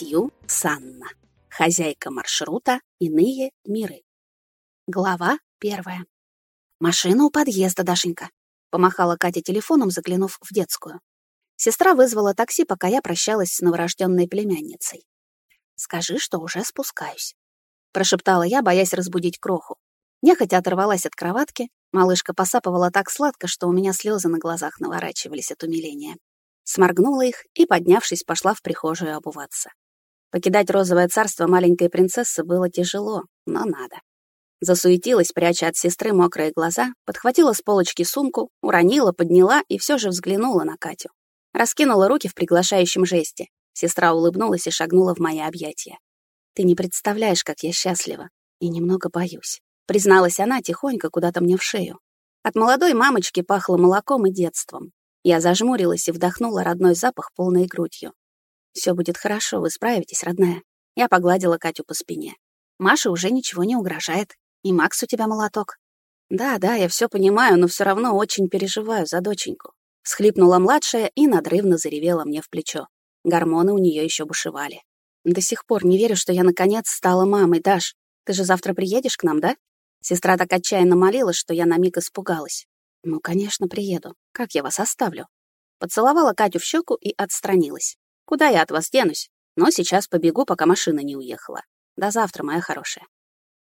Сью Санна. Хозяйка маршрута «Иные миры». Глава первая. «Машина у подъезда, Дашенька», — помахала Катя телефоном, заглянув в детскую. Сестра вызвала такси, пока я прощалась с новорожденной племянницей. «Скажи, что уже спускаюсь», — прошептала я, боясь разбудить кроху. Нехотя оторвалась от кроватки, малышка посапывала так сладко, что у меня слезы на глазах наворачивались от умиления. Сморгнула их и, поднявшись, пошла в прихожую обуваться. Покидать розовое царство маленькой принцессы было тяжело, но надо. Засуетилась, пряча от сестры мокрые глаза, подхватила с полочки сумку, уронила, подняла и все же взглянула на Катю. Раскинула руки в приглашающем жесте. Сестра улыбнулась и шагнула в мои объятия. «Ты не представляешь, как я счастлива. И немного боюсь», — призналась она тихонько куда-то мне в шею. От молодой мамочки пахло молоком и детством. Я зажмурилась и вдохнула родной запах полной грудью. Все будет хорошо, вы справитесь, родная. Я погладила Катю по спине. Маше уже ничего не угрожает. И Макс у тебя молоток. Да, да, я все понимаю, но все равно очень переживаю за доченьку. Всхлипнула младшая и надрывно заревела мне в плечо. Гормоны у нее еще бушевали. До сих пор не верю, что я наконец стала мамой, Даш. Ты же завтра приедешь к нам, да? Сестра так отчаянно молилась, что я на миг испугалась. Ну, конечно, приеду. Как я вас оставлю? Поцеловала Катю в щеку и отстранилась. Куда я от вас денусь? Но сейчас побегу, пока машина не уехала. До завтра, моя хорошая.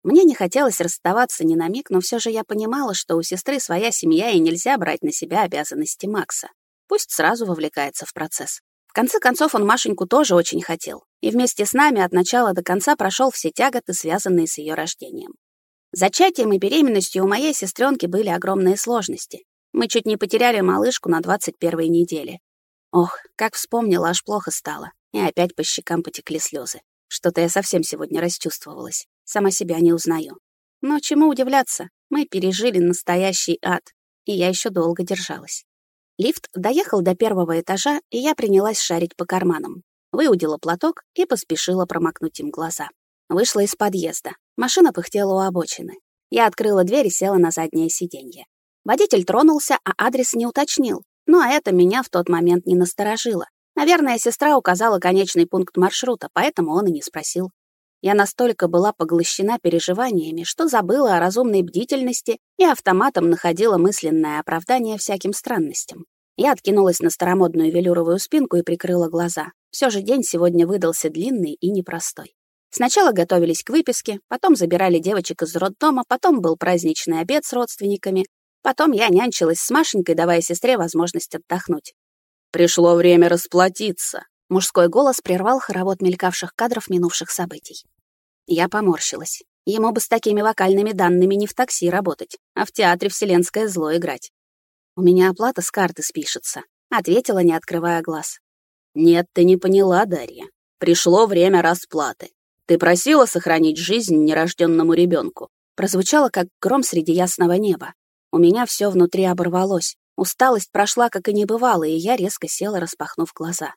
Мне не хотелось расставаться ни на миг, но все же я понимала, что у сестры своя семья, и нельзя брать на себя обязанности Макса. Пусть сразу вовлекается в процесс. В конце концов, он Машеньку тоже очень хотел, и вместе с нами от начала до конца прошел все тяготы, связанные с ее рождением. Зачатием и беременностью у моей сестренки были огромные сложности. Мы чуть не потеряли малышку на 21-й неделе. Ох, как вспомнила, аж плохо стало. И опять по щекам потекли слезы. Что-то я совсем сегодня расчувствовалась. Сама себя не узнаю. Но чему удивляться? Мы пережили настоящий ад. И я еще долго держалась. Лифт доехал до первого этажа, и я принялась шарить по карманам. Выудила платок и поспешила промокнуть им глаза. Вышла из подъезда. Машина пыхтела у обочины. Я открыла дверь и села на заднее сиденье. Водитель тронулся, а адрес не уточнил. Но это меня в тот момент не насторожило. Наверное, сестра указала конечный пункт маршрута, поэтому он и не спросил. Я настолько была поглощена переживаниями, что забыла о разумной бдительности и автоматом находила мысленное оправдание всяким странностям. Я откинулась на старомодную велюровую спинку и прикрыла глаза. Все же день сегодня выдался длинный и непростой. Сначала готовились к выписке, потом забирали девочек из роддома, потом был праздничный обед с родственниками, потом я нянчилась с Машенькой, давая сестре возможность отдохнуть. «Пришло время расплатиться», — мужской голос прервал хоровод мелькавших кадров минувших событий. Я поморщилась. Ему бы с такими вокальными данными не в такси работать, а в театре «Вселенское зло» играть. «У меня оплата с карты спишется», — ответила, не открывая глаз. «Нет, ты не поняла, Дарья. Пришло время расплаты. Ты просила сохранить жизнь нерожденному ребенку. Прозвучало, как гром среди ясного неба. У меня все внутри оборвалось. Усталость прошла, как и не бывало, и я резко села, распахнув глаза.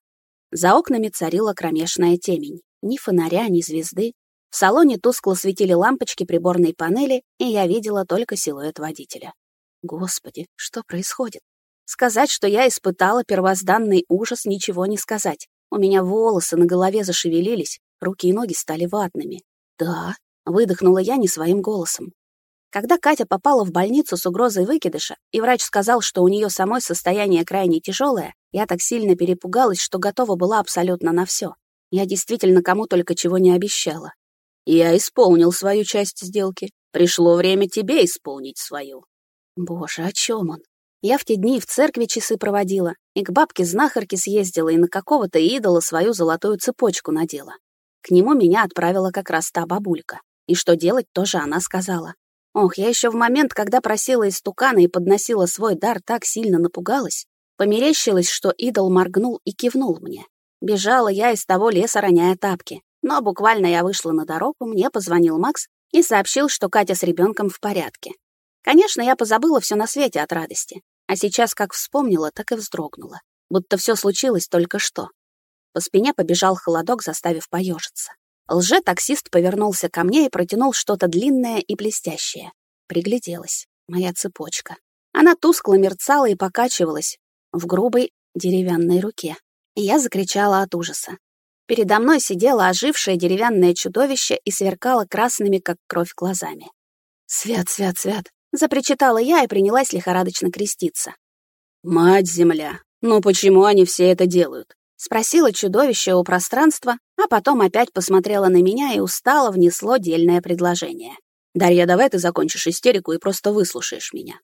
За окнами царила кромешная темень. Ни фонаря, ни звезды. В салоне тускло светили лампочки приборной панели, и я видела только силуэт водителя. Господи, что происходит? Сказать, что я испытала первозданный ужас, ничего не сказать. У меня волосы на голове зашевелились, руки и ноги стали ватными. «Да», — выдохнула я не своим голосом. Когда Катя попала в больницу с угрозой выкидыша, и врач сказал, что у нее самой состояние крайне тяжелое, я так сильно перепугалась, что готова была абсолютно на все. Я действительно кому только чего не обещала. Я исполнил свою часть сделки. Пришло время тебе исполнить свою. Боже, о чем он? Я в те дни в церкви часы проводила, и к бабке-знахарке съездила, и на какого-то идола свою золотую цепочку надела. К нему меня отправила как раз та бабулька. И что делать, тоже она сказала. Ох, я еще в момент, когда просила из тукана и подносила свой дар, так сильно напугалась. Померещилась, что идол моргнул и кивнул мне. Бежала я из того леса, роняя тапки. Но буквально я вышла на дорогу, мне позвонил Макс и сообщил, что Катя с ребенком в порядке. Конечно, я позабыла все на свете от радости, а сейчас как вспомнила, так и вздрогнула, будто все случилось только что. По спине побежал холодок, заставив поежиться. Лже-таксист повернулся ко мне и протянул что-то длинное и блестящее. Пригляделась. Моя цепочка. Она тускло мерцала и покачивалась в грубой деревянной руке. И я закричала от ужаса. Передо мной сидело ожившее деревянное чудовище и сверкало красными, как кровь, глазами. «Свят, свят, свят!» — запричитала я и принялась лихорадочно креститься. «Мать-земля, ну почему они все это делают?» — спросила чудовище у пространства, а потом опять посмотрела на меня и устало внесло дельное предложение. «Дарья, давай ты закончишь истерику и просто выслушаешь меня».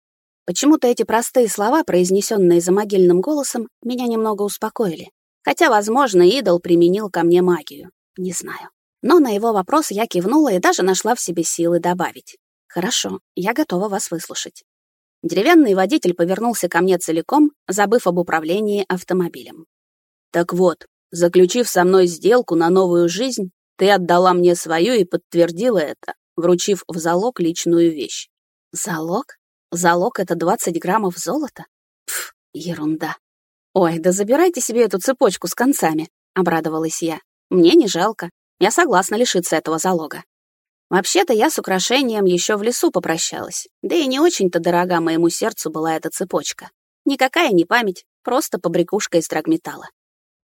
Почему-то эти простые слова, произнесенные за могильным голосом, меня немного успокоили. Хотя, возможно, идол применил ко мне магию. Не знаю. Но на его вопрос я кивнула и даже нашла в себе силы добавить. «Хорошо, я готова вас выслушать». Деревянный водитель повернулся ко мне целиком, забыв об управлении автомобилем. «Так вот, заключив со мной сделку на новую жизнь, ты отдала мне свою и подтвердила это, вручив в залог личную вещь». «Залог? Залог — это 20 граммов золота? Пф, ерунда. «Ой, да забирайте себе эту цепочку с концами», — обрадовалась я. «Мне не жалко. Я согласна лишиться этого залога». Вообще-то я с украшением еще в лесу попрощалась, да и не очень-то дорога моему сердцу была эта цепочка. Никакая не память, просто побрякушка из драгметалла.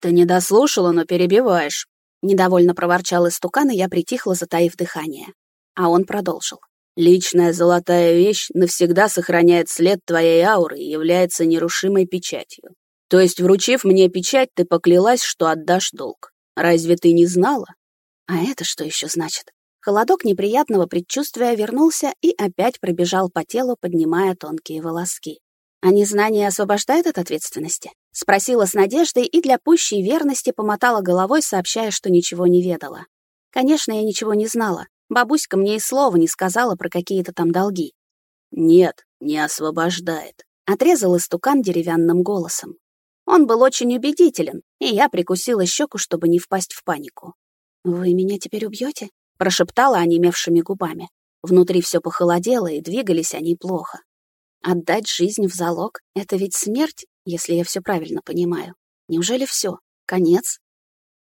«Ты не дослушала, но перебиваешь», — недовольно проворчал истукан, и я притихла, затаив дыхание. А он продолжил. «Личная золотая вещь навсегда сохраняет след твоей ауры и является нерушимой печатью. То есть, вручив мне печать, ты поклялась, что отдашь долг. Разве ты не знала? А это что еще значит? Холодок неприятного предчувствия вернулся и опять пробежал по телу, поднимая тонкие волоски. «А незнание освобождает от ответственности?» Спросила с надеждой и для пущей верности помотала головой, сообщая, что ничего не ведала. Конечно, я ничего не знала. Бабуська мне и слова не сказала про какие-то там долги. «Нет, не освобождает», — отрезал истукан деревянным голосом. Он был очень убедителен, и я прикусила щеку, чтобы не впасть в панику. «Вы меня теперь убьете? прошептала онемевшими губами. Внутри все похолодело, и двигались они плохо. Отдать жизнь в залог — это ведь смерть, если я все правильно понимаю. Неужели все? Конец?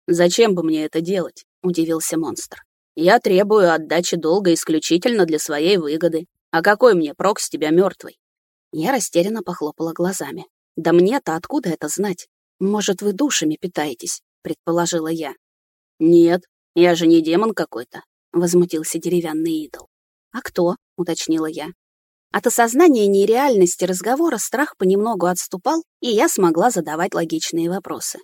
«Зачем бы мне это делать?» — удивился монстр. «Я требую отдачи долга исключительно для своей выгоды. А какой мне прок с тебя мертвый? Я растерянно похлопала глазами. «Да мне-то откуда это знать? Может, вы душами питаетесь?» — предположила я. «Нет, я же не демон какой-то», — возмутился деревянный идол. «А кто?» — уточнила я. От осознания нереальности разговора страх понемногу отступал, и я смогла задавать логичные вопросы.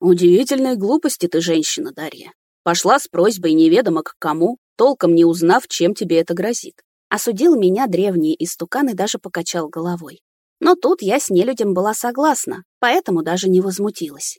«Удивительной глупости ты женщина, Дарья. Пошла с просьбой неведомо к кому, толком не узнав, чем тебе это грозит. Осудил меня древний истукан и даже покачал головой. Но тут я с нелюдем была согласна, поэтому даже не возмутилась.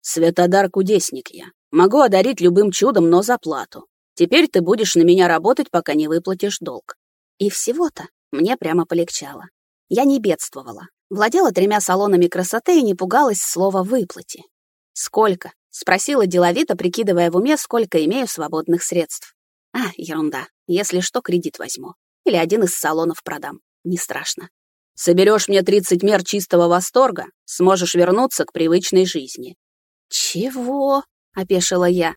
«Светодар-кудесник я. Могу одарить любым чудом, но за плату. Теперь ты будешь на меня работать, пока не выплатишь долг». И всего-то мне прямо полегчало. Я не бедствовала. Владела тремя салонами красоты и не пугалась слова «выплати». «Сколько?» — спросила деловито, прикидывая в уме, сколько имею свободных средств. «А, ерунда. Если что, кредит возьму. Или один из салонов продам. Не страшно. Соберешь мне 30 мер чистого восторга, сможешь вернуться к привычной жизни». «Чего?» — опешила я.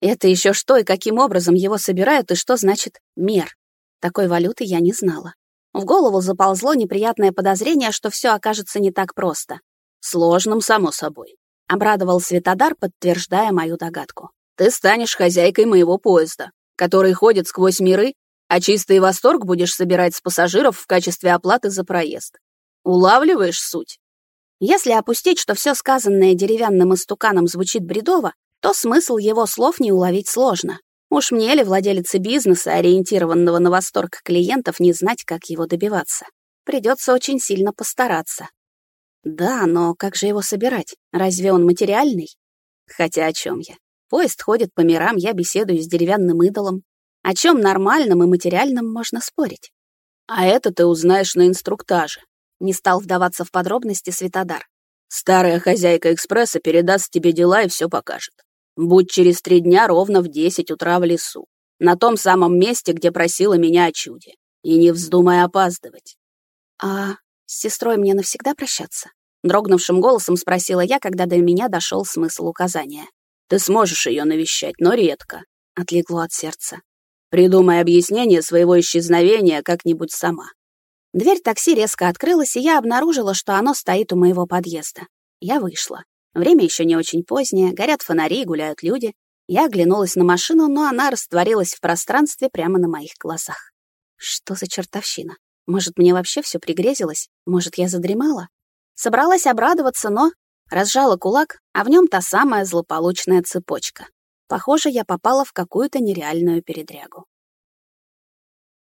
«Это еще что и каким образом его собирают, и что значит «мер»?» Такой валюты я не знала. В голову заползло неприятное подозрение, что все окажется не так просто. «Сложным, само собой», — обрадовал Светодар, подтверждая мою догадку. «Ты станешь хозяйкой моего поезда, который ходит сквозь миры а чистый восторг будешь собирать с пассажиров в качестве оплаты за проезд. Улавливаешь суть? Если опустить, что все сказанное деревянным истуканом звучит бредово, то смысл его слов не уловить сложно. Уж мне ли, владелице бизнеса, ориентированного на восторг клиентов, не знать, как его добиваться? Придется очень сильно постараться. Да, но как же его собирать? Разве он материальный? Хотя о чем я? Поезд ходит по мирам, я беседую с деревянным идолом. О чем нормальном и материальном можно спорить? А это ты узнаешь на инструктаже. Не стал вдаваться в подробности Светодар. Старая хозяйка экспресса передаст тебе дела и все покажет. Будь через три дня ровно в десять утра в лесу. На том самом месте, где просила меня о чуде. И не вздумай опаздывать. А с сестрой мне навсегда прощаться? Дрогнувшим голосом спросила я, когда до меня дошел смысл указания. Ты сможешь ее навещать, но редко. Отлегло от сердца. Придумай объяснение своего исчезновения как-нибудь сама. Дверь такси резко открылась, и я обнаружила, что оно стоит у моего подъезда. Я вышла. Время еще не очень позднее, горят фонари, гуляют люди. Я оглянулась на машину, но она растворилась в пространстве прямо на моих глазах. Что за чертовщина? Может, мне вообще все пригрезилось? Может, я задремала? Собралась обрадоваться, но разжала кулак, а в нем та самая злополучная цепочка. Похоже, я попала в какую-то нереальную передрягу.